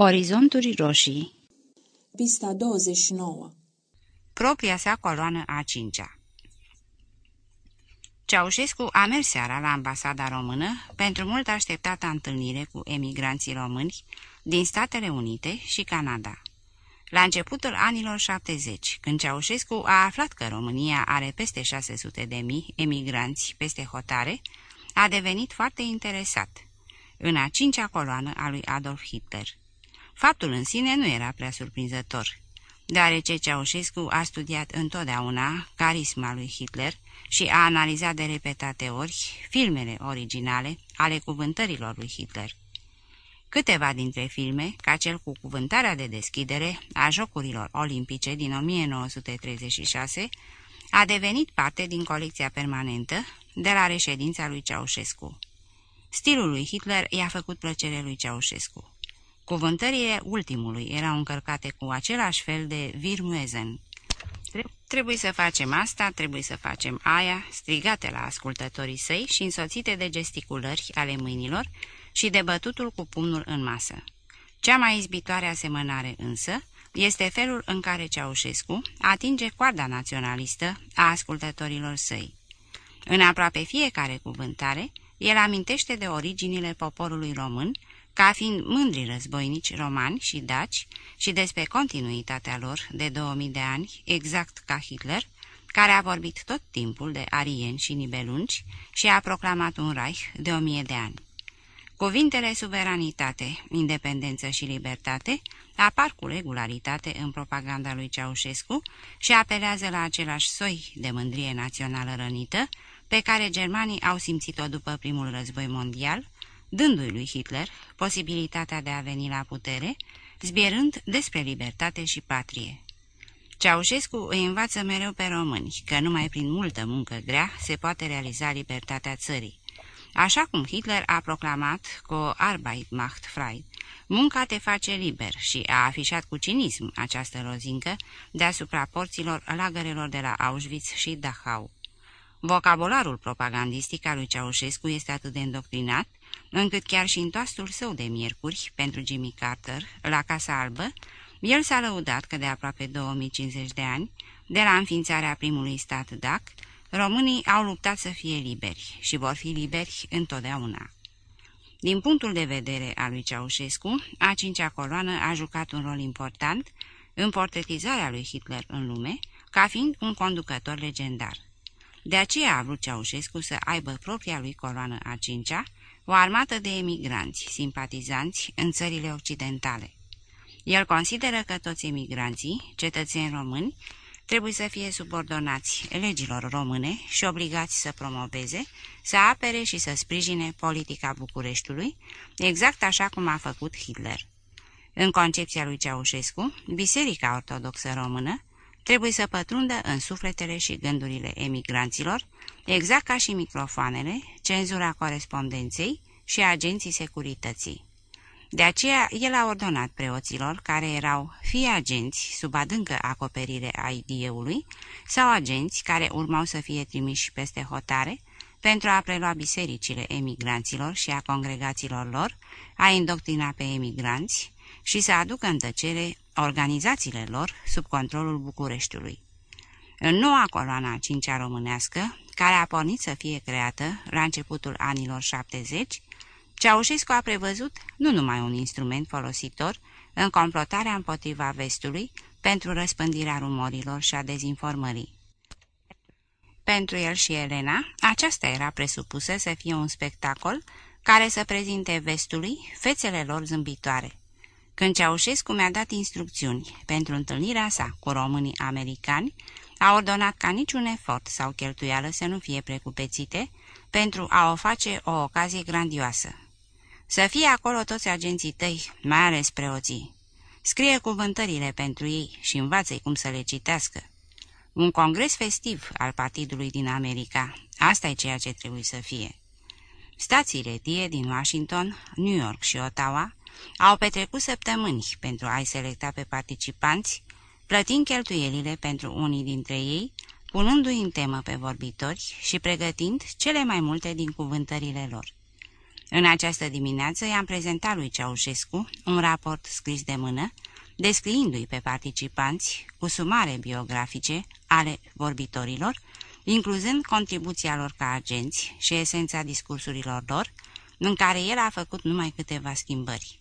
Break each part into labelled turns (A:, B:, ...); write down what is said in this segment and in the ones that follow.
A: Orizonturi roșii
B: Pista 29
A: Propria sa coloană a cincea Ceaușescu a mers seara la ambasada română pentru mult așteptată întâlnire cu emigranții români din Statele Unite și Canada. La începutul anilor 70, când Ceaușescu a aflat că România are peste 600 de mii emigranți peste hotare, a devenit foarte interesat. În a cincea coloană a lui Adolf Hitler. Faptul în sine nu era prea surprinzător, deoarece Ceaușescu a studiat întotdeauna carisma lui Hitler și a analizat de repetate ori filmele originale ale cuvântărilor lui Hitler. Câteva dintre filme, ca cel cu cuvântarea de deschidere a Jocurilor Olimpice din 1936, a devenit parte din colecția permanentă de la reședința lui Ceaușescu. Stilul lui Hitler i-a făcut plăcere lui Ceaușescu. Cuvântările ultimului erau încărcate cu același fel de virmuezen. Trebuie să facem asta, trebuie să facem aia, strigate la ascultătorii săi și însoțite de gesticulări ale mâinilor și de bătutul cu pumnul în masă. Cea mai izbitoare asemănare însă este felul în care Ceaușescu atinge coarda naționalistă a ascultătorilor săi. În aproape fiecare cuvântare, el amintește de originile poporului român, ca fiind mândri războinici romani și daci și despre continuitatea lor de 2000 de ani, exact ca Hitler, care a vorbit tot timpul de arieni și nibelungi și a proclamat un Reich de o mie de ani. Cuvintele suveranitate, independență și libertate apar cu regularitate în propaganda lui Ceaușescu și apelează la același soi de mândrie națională rănită pe care germanii au simțit-o după primul război mondial, dându-i lui Hitler posibilitatea de a veni la putere, zbierând despre libertate și patrie. Ceaușescu îi învață mereu pe români că numai prin multă muncă grea se poate realiza libertatea țării. Așa cum Hitler a proclamat cu Arbeit macht frei, munca te face liber și a afișat cu cinism această rozincă deasupra porților lagărelor de la Auschwitz și Dachau. Vocabularul propagandistic al lui Ceaușescu este atât de îndoctrinat, încât chiar și în toastul său de miercuri pentru Jimmy Carter, la Casa Albă, el s-a lăudat că de aproape 2050 de ani, de la înființarea primului stat DAC, românii au luptat să fie liberi și vor fi liberi întotdeauna. Din punctul de vedere al lui Ceaușescu, a cincea coloană a jucat un rol important în portretizarea lui Hitler în lume, ca fiind un conducător legendar. De aceea a vrut Ceaușescu să aibă propria lui coloană a cincea, o armată de emigranți, simpatizanți în țările occidentale. El consideră că toți emigranții, cetățeni români, trebuie să fie subordonați legilor române și obligați să promoveze, să apere și să sprijine politica Bucureștiului, exact așa cum a făcut Hitler. În concepția lui Ceaușescu, Biserica Ortodoxă Română trebuie să pătrundă în sufletele și gândurile emigranților, exact ca și microfoanele, cenzura corespondenței și agenții securității. De aceea, el a ordonat preoților, care erau fie agenți sub adâncă acoperire a idieului, sau agenți care urmau să fie trimiși peste hotare, pentru a prelua bisericile emigranților și a congregațiilor lor, a indoctrina pe emigranți și să aducă în tăcere organizațiile lor sub controlul Bucureștiului. În noua coloană a cincea românească, care a pornit să fie creată la începutul anilor 70, Ceaușescu a prevăzut nu numai un instrument folositor în complotarea împotriva vestului pentru răspândirea rumorilor și a dezinformării. Pentru el și Elena, aceasta era presupusă să fie un spectacol care să prezinte vestului fețele lor zâmbitoare. Când Ceaușescu mi-a dat instrucțiuni pentru întâlnirea sa cu românii americani, a ordonat ca niciun efort sau cheltuială să nu fie precupețite pentru a o face o ocazie grandioasă. Să fie acolo toți agenții tăi, mai ales preoții. Scrie cuvântările pentru ei și învață cum să le citească. Un congres festiv al partidului din America, asta e ceea ce trebuie să fie. Stațiile tie din Washington, New York și Ottawa au petrecut săptămâni pentru a-i selecta pe participanți, plătind cheltuielile pentru unii dintre ei, punându-i în temă pe vorbitori și pregătind cele mai multe din cuvântările lor. În această dimineață i-am prezentat lui Ceaușescu un raport scris de mână, descriindu-i pe participanți cu sumare biografice ale vorbitorilor, incluzând contribuția lor ca agenți și esența discursurilor lor, în care el a făcut numai câteva schimbări.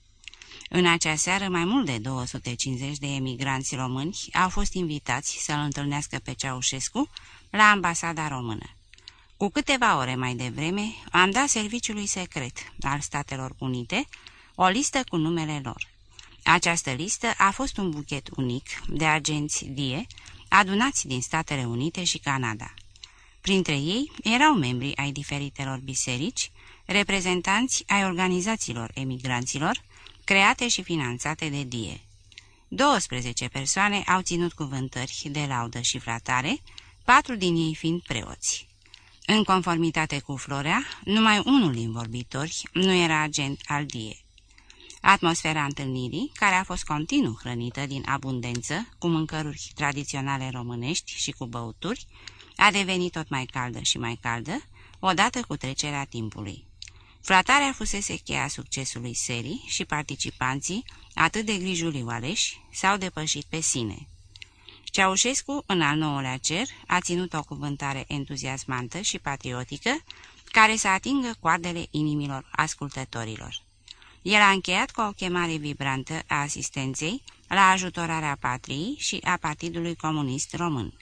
A: În acea seară, mai mult de 250 de emigranți români au fost invitați să-l întâlnească pe Ceaușescu la ambasada română. Cu câteva ore mai devreme, am dat serviciului secret al Statelor Unite o listă cu numele lor. Această listă a fost un buchet unic de agenți DIE adunați din Statele Unite și Canada. Printre ei erau membri ai diferitelor biserici, reprezentanți ai organizațiilor emigranților, create și finanțate de DIE. 12 persoane au ținut cuvântări de laudă și fratare, patru din ei fiind preoți. În conformitate cu Florea, numai unul din vorbitori nu era agent al DIE. Atmosfera întâlnirii, care a fost continuu hrănită din abundență, cu mâncăruri tradiționale românești și cu băuturi, a devenit tot mai caldă și mai caldă, odată cu trecerea timpului. Fratarea fusese cheia succesului serii și participanții, atât de grijuliu aleși, s-au depășit pe sine. Ceaușescu, în al nouălea cer, a ținut o cuvântare entuziasmantă și patriotică, care să atingă coardele inimilor ascultătorilor. El a încheiat cu o chemare vibrantă a asistenței la ajutorarea patriei și a Partidului Comunist Român.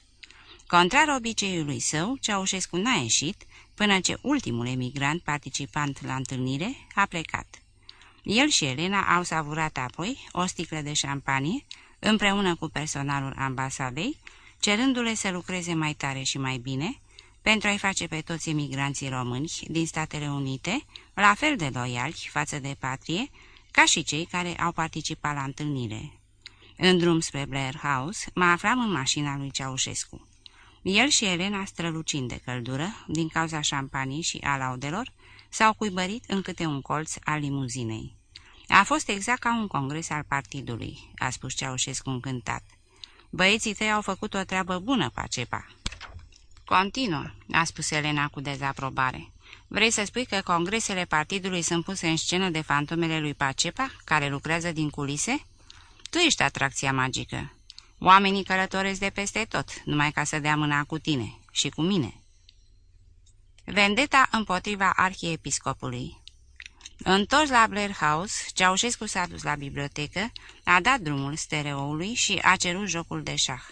A: Contrar obiceiului său, Ceaușescu n-a ieșit până ce ultimul emigrant participant la întâlnire a plecat. El și Elena au savurat apoi o sticlă de șampanie împreună cu personalul ambasadei, cerându-le să lucreze mai tare și mai bine pentru a-i face pe toți emigranții români din Statele Unite la fel de loiali față de patrie ca și cei care au participat la întâlnire. În drum spre Blair House mă aflam în mașina lui Ceaușescu. El și Elena, strălucind de căldură, din cauza șampanii și a laudelor, s-au cuibărit în câte un colț al limuzinei. A fost exact ca un congres al partidului, a spus Ceaușescu încântat. Băieții tăi au făcut o treabă bună, Pacepa. Continuă, a spus Elena cu dezaprobare. Vrei să spui că congresele partidului sunt puse în scenă de fantomele lui Pacepa, care lucrează din culise? Tu ești atracția magică. Oamenii călătoresc de peste tot, numai ca să dea mâna cu tine și cu mine. Vendeta împotriva arhiepiscopului Întors la Blair House, Ceaușescu s-a dus la bibliotecă, a dat drumul stereoului și a cerut jocul de șah.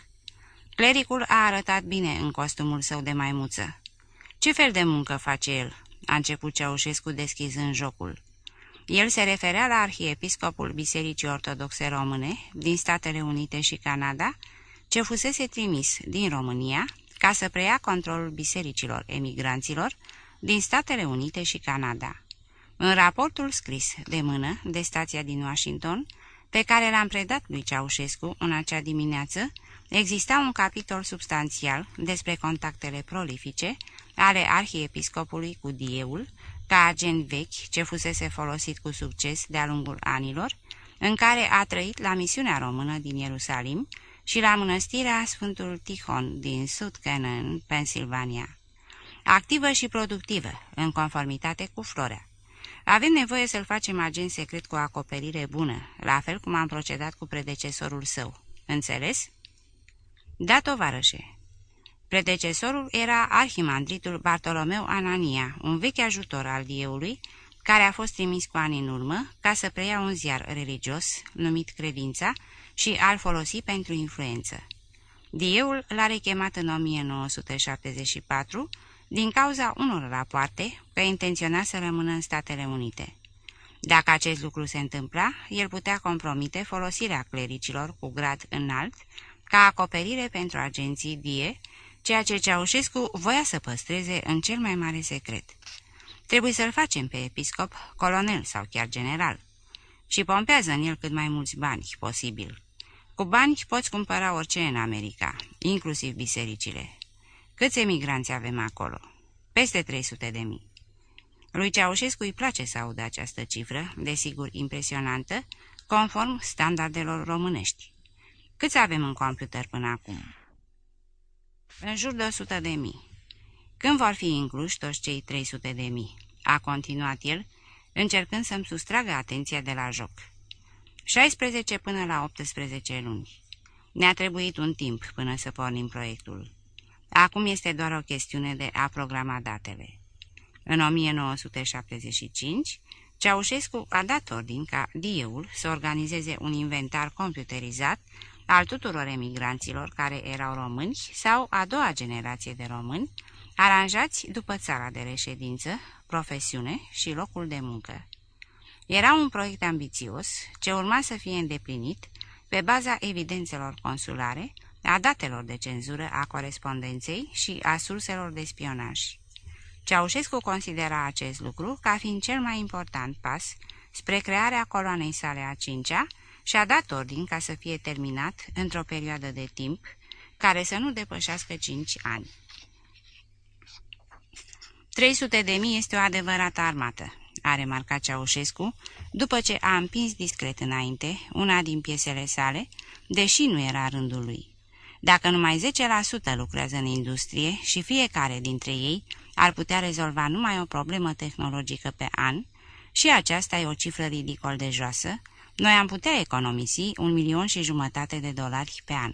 A: Clericul a arătat bine în costumul său de maimuță. Ce fel de muncă face el?" a început Ceaușescu deschizând jocul. El se referea la arhiepiscopul Bisericii Ortodoxe Române din Statele Unite și Canada, ce fusese trimis din România ca să preia controlul bisericilor emigranților din Statele Unite și Canada. În raportul scris de mână de stația din Washington, pe care l-am predat lui Ceaușescu în acea dimineață, exista un capitol substanțial despre contactele prolifice ale arhiepiscopului cu dieul, ca agent vechi ce fusese folosit cu succes de-a lungul anilor, în care a trăit la misiunea română din Ierusalim și la mănăstirea Sfântul Tihon din Sud Canaan, Pennsylvania. Activă și productivă, în conformitate cu Florea. Avem nevoie să-l facem agent secret cu o acoperire bună, la fel cum am procedat cu predecesorul său. Înțeles? Da, tovarășe. Predecesorul era arhimandritul Bartolomeu Anania, un vechi ajutor al dieului, care a fost trimis cu ani în urmă ca să preia un ziar religios numit Credința și al folosi pentru influență. Dieul l-a rechemat în 1974 din cauza unor rapoarte că intenționa să rămână în Statele Unite. Dacă acest lucru se întâmpla, el putea compromite folosirea clericilor cu grad înalt ca acoperire pentru agenții DIE, ceea ce Ceaușescu voia să păstreze în cel mai mare secret. Trebuie să-l facem pe episcop, colonel sau chiar general. Și pompează în el cât mai mulți bani posibil. Cu bani poți cumpăra orice în America, inclusiv bisericile. Câți emigranți avem acolo? Peste 300 de mii. Lui Ceaușescu îi place să audă această cifră, desigur impresionantă, conform standardelor românești. Câți avem în computer până acum? În jur de 100 de mii. Când vor fi incluși toți cei 300 de mii? A continuat el, încercând să-mi sustragă atenția de la joc. 16 până la 18 luni. Ne-a trebuit un timp până să pornim proiectul. Acum este doar o chestiune de a programa datele. În 1975, Ceaușescu a dat ordin ca DIE-ul să organizeze un inventar computerizat al tuturor emigranților care erau români sau a doua generație de români, aranjați după țara de reședință, profesiune și locul de muncă. Era un proiect ambițios ce urma să fie îndeplinit pe baza evidențelor consulare, a datelor de cenzură a corespondenței și a surselor de spionaj. Ceaușescu considera acest lucru ca fiind cel mai important pas spre crearea coloanei sale a cincea și a dat ordin ca să fie terminat într-o perioadă de timp care să nu depășească cinci ani. 300 de mii este o adevărată armată, a remarcat Ceaușescu, după ce a împins discret înainte una din piesele sale, deși nu era rândul lui. Dacă numai 10% lucrează în industrie și fiecare dintre ei ar putea rezolva numai o problemă tehnologică pe an, și aceasta e o cifră ridicol de joasă, noi am putea economisi un milion și jumătate de dolari pe an.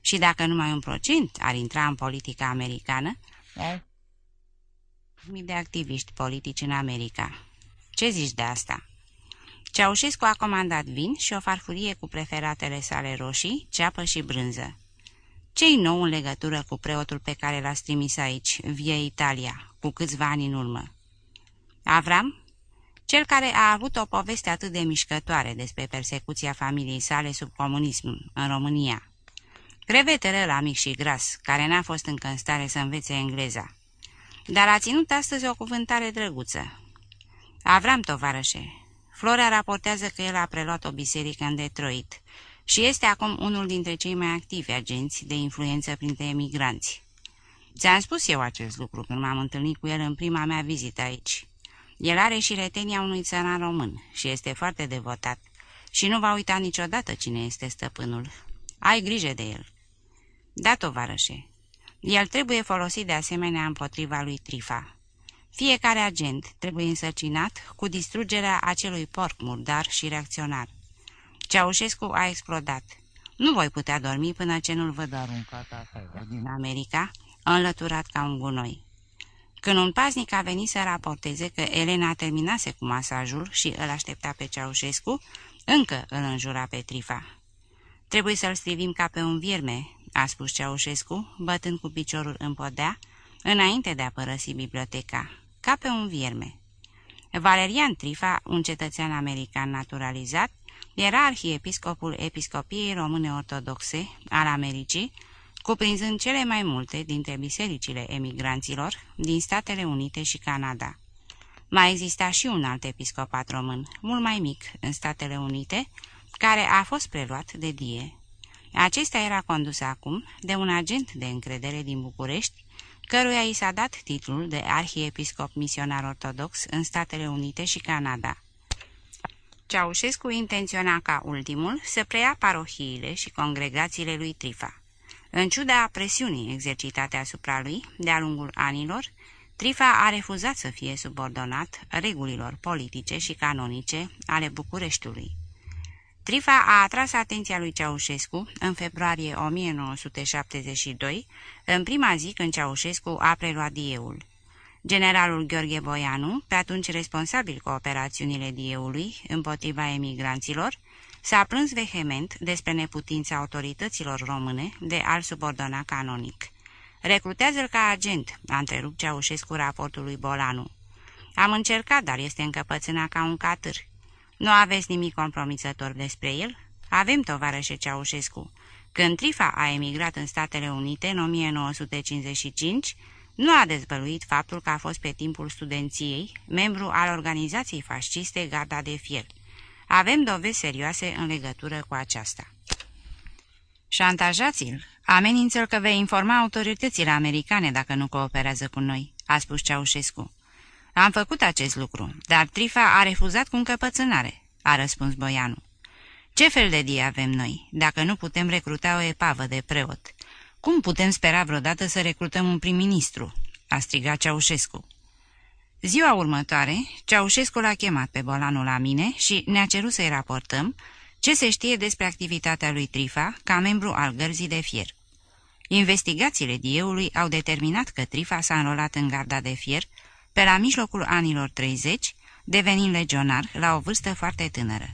A: Și dacă numai un procent ar intra în politica americană, mii de activiști politici în America. Ce zici de asta? Ceaușescu a comandat vin și o farfurie cu preferatele sale roșii, ceapă și brânză. Ce-i nou în legătură cu preotul pe care l-ați trimis aici, vie Italia, cu câțiva ani în urmă? Avram? Cel care a avut o poveste atât de mișcătoare despre persecuția familiei sale sub comunism în România. Crevetele la mic și gras, care n-a fost încă în stare să învețe engleza. Dar a ținut astăzi o cuvântare drăguță. Avram, tovarășe. Flora raportează că el a preluat o biserică în Detroit și este acum unul dintre cei mai activi agenți de influență printre emigranți. Ți-am spus eu acest lucru când m-am întâlnit cu el în prima mea vizită aici. El are și retenia unui țăran român și este foarte devotat și nu va uita niciodată cine este stăpânul. Ai grijă de el. Da, tovarășe. El trebuie folosit de asemenea împotriva lui Trifa. Fiecare agent trebuie însărcinat cu distrugerea acelui porc murdar și reacționar. Ceaușescu a explodat. Nu voi putea dormi până ce nu-l văd aruncat din America, înlăturat ca un gunoi. Când un paznic a venit să raporteze că Elena terminase cu masajul și îl aștepta pe Ceaușescu, încă îl înjura pe Trifa. Trebuie să-l strivim ca pe un vierme," a spus Ceaușescu, bătând cu piciorul în podea, înainte de a părăsi biblioteca, ca pe un vierme. Valerian Trifa, un cetățean american naturalizat, era arhiepiscopul episcopiei române ortodoxe al Americii, cuprinzând cele mai multe dintre bisericile emigranților din Statele Unite și Canada. Mai exista și un alt episcopat român, mult mai mic, în Statele Unite, care a fost preluat de Die. Acesta era condus acum de un agent de încredere din București, căruia i s-a dat titlul de arhiepiscop misionar ortodox în Statele Unite și Canada. Ceaușescu intenționa ca ultimul să preia parohiile și congregațiile lui Trifa. În ciuda presiunii exercitate asupra lui de-a lungul anilor, Trifa a refuzat să fie subordonat regulilor politice și canonice ale Bucureștiului. Trifa a atras atenția lui Ceaușescu în februarie 1972, în prima zi când Ceaușescu a preluat dieul. Generalul Gheorghe Boianu, pe atunci responsabil cu operațiunile dieului împotriva emigranților, s-a plâns vehement despre neputința autorităților române de a-l subordona canonic. Recrutează-l ca agent, a întrerupt Ceaușescu raportul lui Bolanu. Am încercat, dar este încăpățânat ca un catâr. Nu aveți nimic compromisător despre el? Avem, tovarășe Ceaușescu. Când Trifa a emigrat în Statele Unite în 1955, nu a dezvăluit faptul că a fost pe timpul studenției membru al organizației fasciste Garda de Fier. Avem dovezi serioase în legătură cu aceasta. Șantajați-l, amenință-l că vei informa autoritățile americane dacă nu cooperează cu noi, a spus Ceaușescu. Am făcut acest lucru, dar Trifa a refuzat cu încăpățânare, a răspuns Boianu. Ce fel de die avem noi, dacă nu putem recruta o epavă de preot? Cum putem spera vreodată să recrutăm un prim-ministru?" a strigat Ceaușescu. Ziua următoare, Ceaușescu l-a chemat pe Bolanu la mine și ne-a cerut să-i raportăm ce se știe despre activitatea lui Trifa ca membru al gărzii de fier. Investigațiile dieului au determinat că Trifa s-a înrolat în garda de fier pe la mijlocul anilor 30, devenind legionar la o vârstă foarte tânără.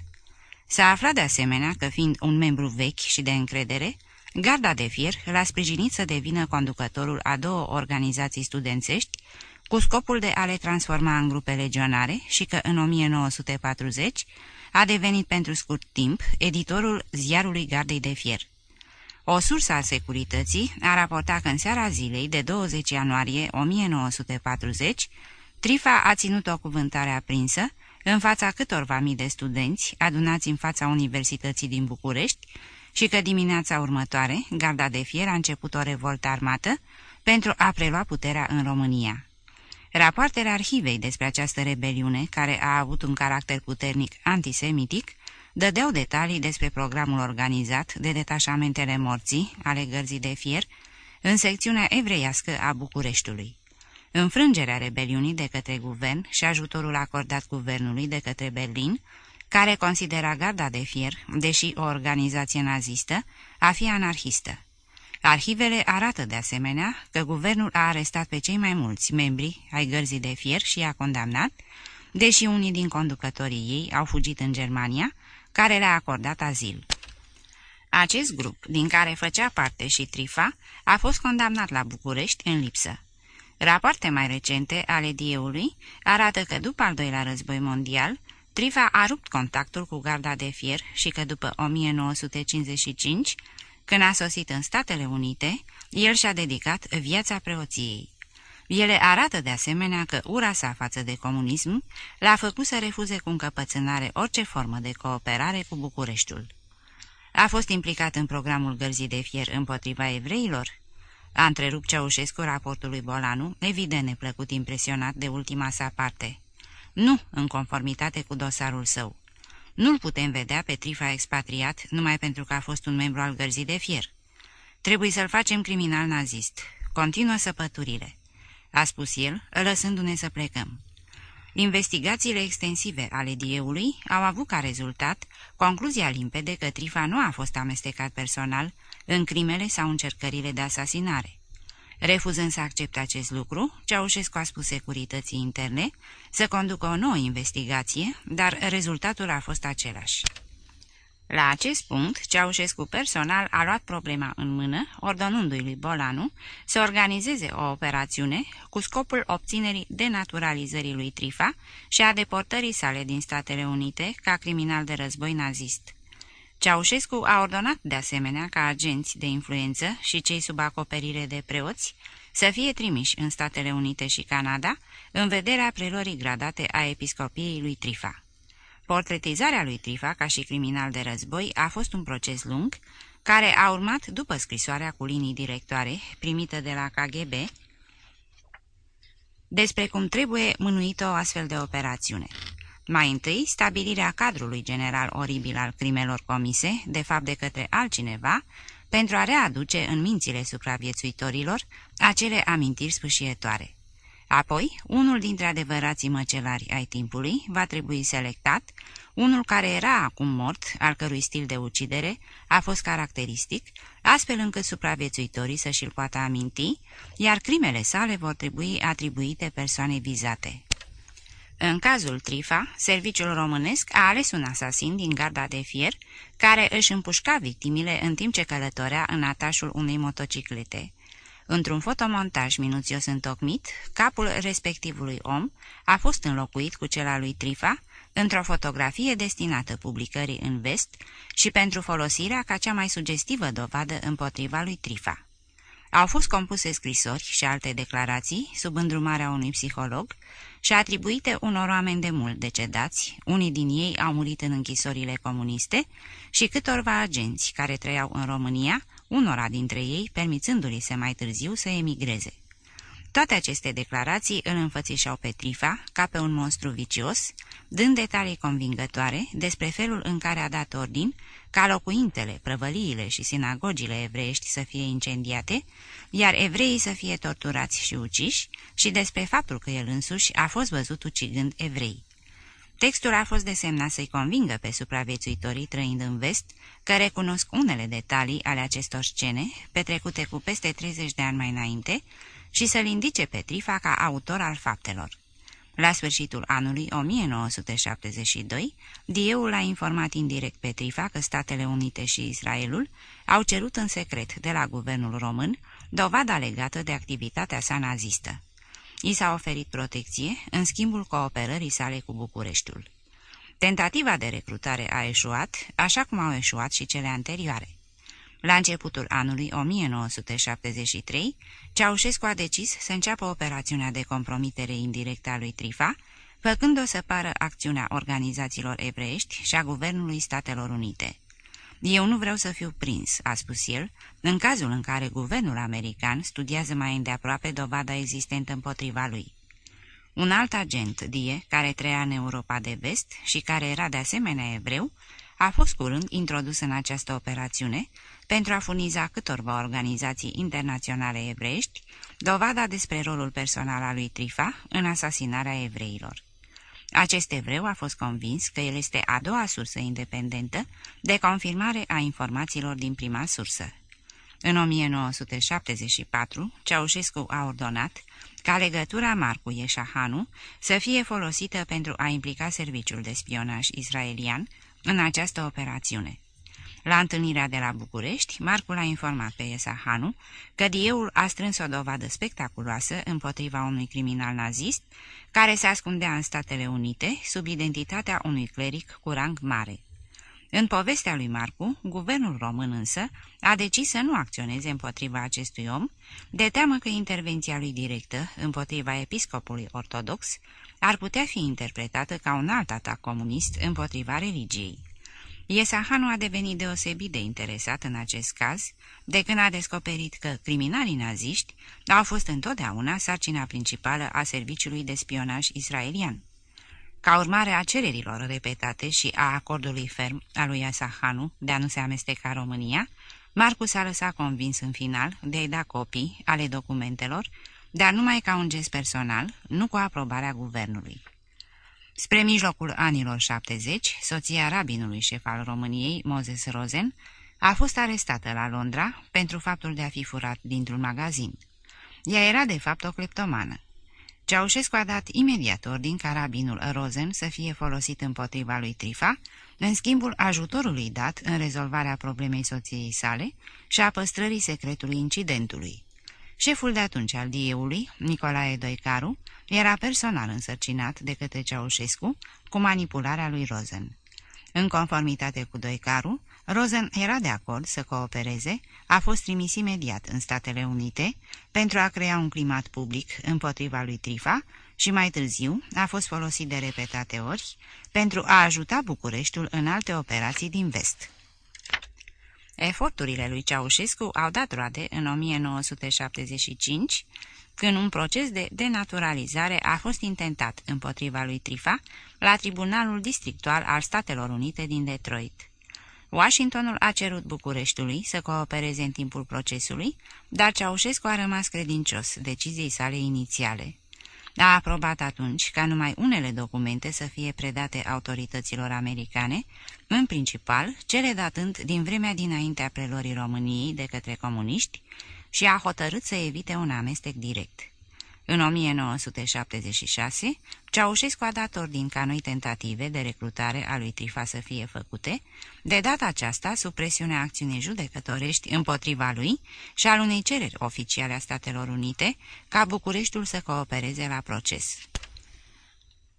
A: S-a aflat de asemenea că, fiind un membru vechi și de încredere, Garda de Fier l-a sprijinit să devină conducătorul a două organizații studențești, cu scopul de a le transforma în grupe legionare și că în 1940 a devenit pentru scurt timp editorul ziarului Gardei de Fier. O sursă a securității a raportat că în seara zilei de 20 ianuarie 1940 Trifa a ținut o cuvântare aprinsă în fața câtorva mii de studenți adunați în fața Universității din București și că dimineața următoare Garda de Fier a început o revoltă armată pentru a prelua puterea în România. Rapoartele arhivei despre această rebeliune, care a avut un caracter puternic antisemitic, dădeau detalii despre programul organizat de detașamentele morții ale gărzii de fier în secțiunea evreiască a Bucureștiului. Înfrângerea rebeliunii de către guvern și ajutorul acordat guvernului de către Berlin, care considera garda de fier, deși o organizație nazistă, a fi anarhistă. Arhivele arată de asemenea că guvernul a arestat pe cei mai mulți membri ai gărzii de fier și i-a condamnat, deși unii din conducătorii ei au fugit în Germania, care le-a acordat azil. Acest grup, din care făcea parte și Trifa, a fost condamnat la București în lipsă. Rapoarte mai recente ale dieului arată că după al doilea război mondial, Trifa a rupt contactul cu garda de fier și că după 1955, când a sosit în Statele Unite, el și-a dedicat viața preoției. Ele arată de asemenea că ura sa față de comunism l-a făcut să refuze cu încăpățânare orice formă de cooperare cu Bucureștiul. A fost implicat în programul gărzii de fier împotriva evreilor? A întrerupt Ceaușescu raportul lui Bolanu, evident neplăcut impresionat de ultima sa parte. Nu, în conformitate cu dosarul său. Nu-l putem vedea pe Trifa expatriat numai pentru că a fost un membru al gărzii de fier. Trebuie să-l facem criminal nazist. Continuă săpăturile a spus el, lăsându-ne să plecăm. Investigațiile extensive ale dieului au avut ca rezultat concluzia limpede că Trifa nu a fost amestecat personal în crimele sau încercările de asasinare. Refuzând să accepte acest lucru, Ceaușescu a spus securității interne să conducă o nouă investigație, dar rezultatul a fost același. La acest punct, Ceaușescu personal a luat problema în mână, ordonându-i lui Bolanu să organizeze o operațiune cu scopul obținerii denaturalizării lui Trifa și a deportării sale din Statele Unite ca criminal de război nazist. Ceaușescu a ordonat de asemenea ca agenți de influență și cei sub acoperire de preoți să fie trimiși în Statele Unite și Canada în vederea prelorii gradate a episcopiei lui Trifa. Portretizarea lui Trifa ca și criminal de război a fost un proces lung, care a urmat după scrisoarea cu linii directoare primită de la KGB despre cum trebuie mânuită o astfel de operațiune. Mai întâi, stabilirea cadrului general oribil al crimelor comise, de fapt de către altcineva, pentru a readuce în mințile supraviețuitorilor acele amintiri spâșietoare. Apoi, unul dintre adevărații măcelari ai timpului va trebui selectat, unul care era acum mort, al cărui stil de ucidere a fost caracteristic, astfel încât supraviețuitorii să și-l poată aminti, iar crimele sale vor trebui atribuite persoanei vizate. În cazul Trifa, serviciul românesc a ales un asasin din garda de fier, care își împușca victimile în timp ce călătorea în atașul unei motociclete. Într-un fotomontaj minuțios întocmit, capul respectivului om a fost înlocuit cu cel al lui Trifa într-o fotografie destinată publicării în vest și pentru folosirea ca cea mai sugestivă dovadă împotriva lui Trifa. Au fost compuse scrisori și alte declarații sub îndrumarea unui psiholog și atribuite unor oameni de mult decedați, unii din ei au murit în închisorile comuniste și câtorva agenți care trăiau în România, unora dintre ei permițându-li se mai târziu să emigreze. Toate aceste declarații îl înfățișau pe Trifa ca pe un monstru vicios, dând detalii convingătoare despre felul în care a dat ordin ca locuintele, prăvăliile și sinagogile evreiești să fie incendiate, iar evreii să fie torturați și uciși, și despre faptul că el însuși a fost văzut ucigând evrei. Textul a fost desemnat să-i convingă pe supraviețuitorii trăind în vest că recunosc unele detalii ale acestor scene, petrecute cu peste 30 de ani mai înainte, și să-l indice pe Trifa ca autor al faptelor. La sfârșitul anului 1972, Dieul a informat indirect pe Trifa că Statele Unite și Israelul au cerut în secret de la guvernul român dovada legată de activitatea sa nazistă. I s-a oferit protecție în schimbul cooperării sale cu Bucureștiul. Tentativa de recrutare a eșuat, așa cum au eșuat și cele anterioare. La începutul anului 1973, Ceaușescu a decis să înceapă operațiunea de compromitere indirectă a lui Trifa, făcând-o să pară acțiunea organizațiilor evreiești și a Guvernului Statelor Unite. Eu nu vreau să fiu prins," a spus el, în cazul în care guvernul american studiază mai îndeaproape dovada existentă împotriva lui. Un alt agent, Die, care trăia în Europa de vest și care era de asemenea evreu, a fost curând introdus în această operațiune pentru a furniza câtorva organizații internaționale evreiești dovada despre rolul personal al lui Trifa în asasinarea evreilor. Acest evreu a fost convins că el este a doua sursă independentă de confirmare a informațiilor din prima sursă. În 1974, Ceaușescu a ordonat ca legătura Marcu Ieșahanu să fie folosită pentru a implica serviciul de spionaj israelian în această operațiune. La întâlnirea de la București, Marcul a informat pe Iesahanu că Dieul a strâns o dovadă spectaculoasă împotriva unui criminal nazist care se ascundea în Statele Unite sub identitatea unui cleric cu rang mare. În povestea lui Marcu, guvernul român însă a decis să nu acționeze împotriva acestui om, de teamă că intervenția lui directă împotriva episcopului ortodox ar putea fi interpretată ca un alt atac comunist împotriva religiei. Iesahanu a devenit deosebit de interesat în acest caz, de când a descoperit că criminalii naziști au fost întotdeauna sarcina principală a serviciului de spionaj israelian. Ca urmare a cererilor repetate și a acordului ferm al lui Iesahanu de a nu se amesteca România, Marcus a lăsat convins în final de a-i da copii ale documentelor, dar numai ca un gest personal, nu cu aprobarea guvernului. Spre mijlocul anilor 70, soția rabinului șef al României, Moses Rosen, a fost arestată la Londra pentru faptul de a fi furat dintr-un magazin. Ea era de fapt o cleptomană. Ceaușescu a dat imediat ordin ca rabinul Rosen să fie folosit împotriva lui Trifa, în schimbul ajutorului dat în rezolvarea problemei soției sale și a păstrării secretului incidentului. Șeful de atunci al dieului, Nicolae Doicaru, era personal însărcinat de către Ceaușescu cu manipularea lui Rosen. În conformitate cu Doicaru, Rosen era de acord să coopereze, a fost trimis imediat în Statele Unite pentru a crea un climat public împotriva lui Trifa și mai târziu a fost folosit de repetate ori pentru a ajuta Bucureștiul în alte operații din vest. Eforturile lui Ceaușescu au dat roade în 1975, când un proces de denaturalizare a fost intentat împotriva lui Trifa la Tribunalul Districtual al Statelor Unite din Detroit. Washingtonul a cerut Bucureștiului să coopereze în timpul procesului, dar Ceaușescu a rămas credincios deciziei sale inițiale. A aprobat atunci ca numai unele documente să fie predate autorităților americane, în principal cele datând din vremea dinaintea prelorii României de către comuniști, și a hotărât să evite un amestec direct. În 1976, Ceaușescu a dat ordin ca noi tentative de recrutare a lui Trifa să fie făcute, de data aceasta sub presiunea acțiunii judecătorești împotriva lui și al unei cereri oficiale a Statelor Unite ca Bucureștiul să coopereze la proces.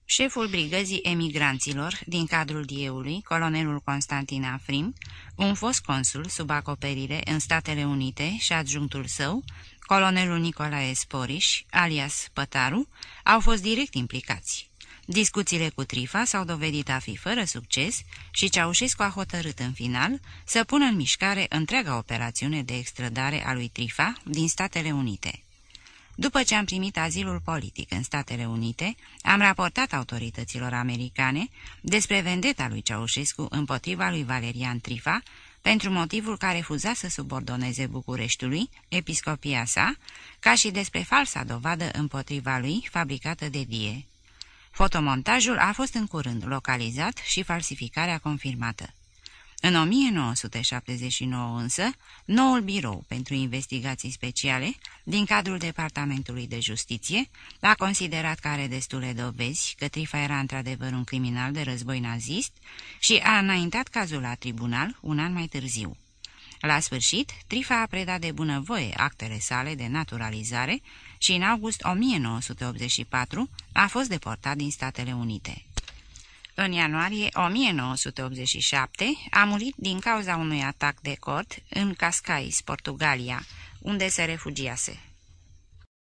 A: Șeful brigăzii emigranților din cadrul dieului, colonelul Constantin Afrim, un fost consul sub acoperire în Statele Unite și adjunctul său, colonelul Nicolae Sporiș, alias Pătaru, au fost direct implicați. Discuțiile cu Trifa s-au dovedit a fi fără succes și Ceaușescu a hotărât în final să pună în mișcare întreaga operațiune de extrădare a lui Trifa din Statele Unite. După ce am primit azilul politic în Statele Unite, am raportat autorităților americane despre vendeta lui Ceaușescu împotriva lui Valerian Trifa, pentru motivul că refuza să subordoneze Bucureștiului, episcopia sa, ca și despre falsa dovadă împotriva lui fabricată de Die. Fotomontajul a fost în curând localizat și falsificarea confirmată. În 1979 însă, noul birou pentru investigații speciale, din cadrul Departamentului de Justiție, a considerat că are destule dovezi că Trifa era într-adevăr un criminal de război nazist și a înaintat cazul la tribunal un an mai târziu. La sfârșit, Trifa a predat de bunăvoie actele sale de naturalizare și în august 1984 a fost deportat din Statele Unite. În ianuarie 1987 a murit din cauza unui atac de cord în Cascais, Portugalia, unde se refugiase.